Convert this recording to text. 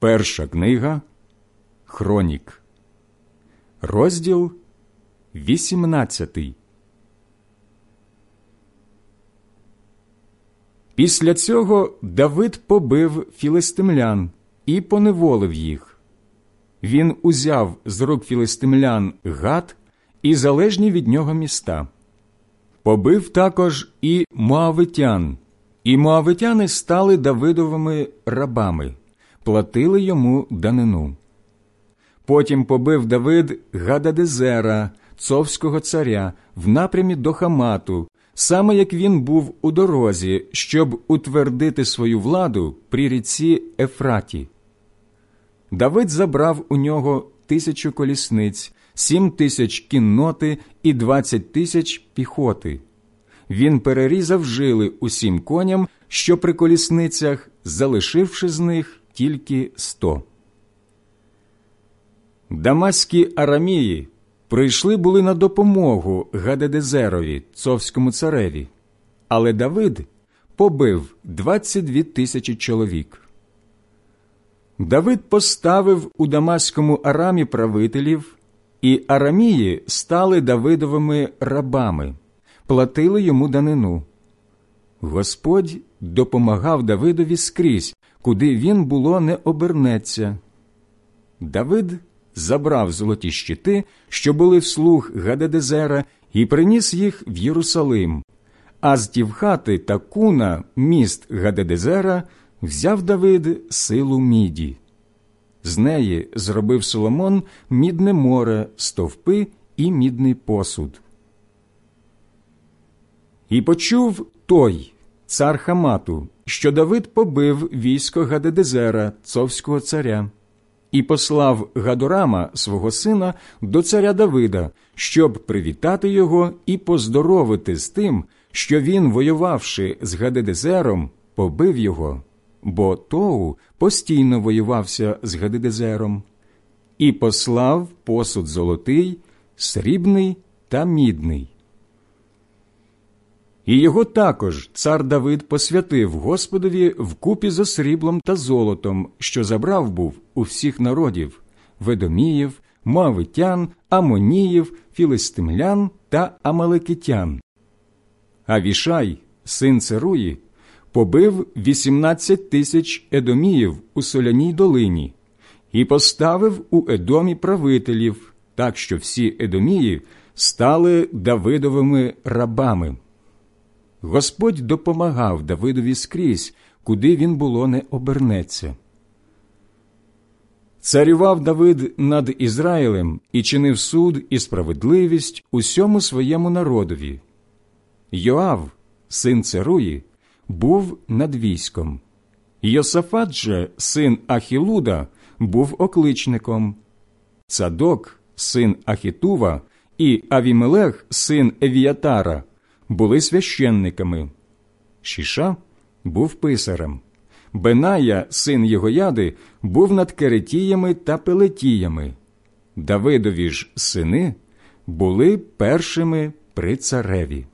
Перша книга Хронік, розділ 18. Після цього Давид побив філистимлян і поневолив їх. Він узяв з рук філистимлян Гат і залежні від нього міста. Побив також і моавитян, і моавитяни стали Давидовими рабами платили йому данину. Потім побив Давид Гададезера, цовського царя, в напрямі до Хамату, саме як він був у дорозі, щоб утвердити свою владу при ріці Ефраті. Давид забрав у нього тисячу колісниць, сім тисяч кінноти і двадцять тисяч піхоти. Він перерізав жили усім коням, що при колісницях, залишивши з них тільки сто. Дамаські арамії прийшли були на допомогу Гадедезерові, цовському цареві, але Давид побив 22 тисячі чоловік. Давид поставив у Дамаському арамі правителів, і арамії стали Давидовими рабами, платили йому данину. Господь допомагав Давидові скрізь, куди він було не обернеться. Давид забрав золоті щити, що були вслух Гадедезера, і приніс їх в Єрусалим. А з Тівхати та куна міст Гадедезера взяв Давид силу міді. З неї зробив Соломон мідне море, стовпи і мідний посуд. І почув той, цар Хамату, що Давид побив військо Гадедезера, цовського царя, і послав Гадорама, свого сина, до царя Давида, щоб привітати його і поздоровити з тим, що він, воювавши з Гадедезером, побив його, бо Тоу постійно воювався з Гадедезером, і послав посуд золотий, срібний та мідний. І його також цар Давид посвятив Господові вкупі за сріблом та золотом, що забрав був у всіх народів ведоміїв, мавитян, амоніїв, філистимлян та амалекитян. А Вішай, син Церуї, побив вісімнадцять тисяч едоміїв у соляній долині і поставив у Едомі правителів, так що всі едомії стали Давидовими рабами. Господь допомагав Давидові скрізь, куди він було не обернеться. Царював Давид над Ізраїлем і чинив суд і справедливість усьому своєму народові. Йоав, син Церуї, був над військом. Йосафат же, син Ахілуда, був окличником. Цадок, син Ахітува, і Авімелех, син Евіатара – були священниками. Шіша був писарем. Беная, син Єгояди, був над Керетіями та Пелетіями. Давидові ж сини були першими при цареві.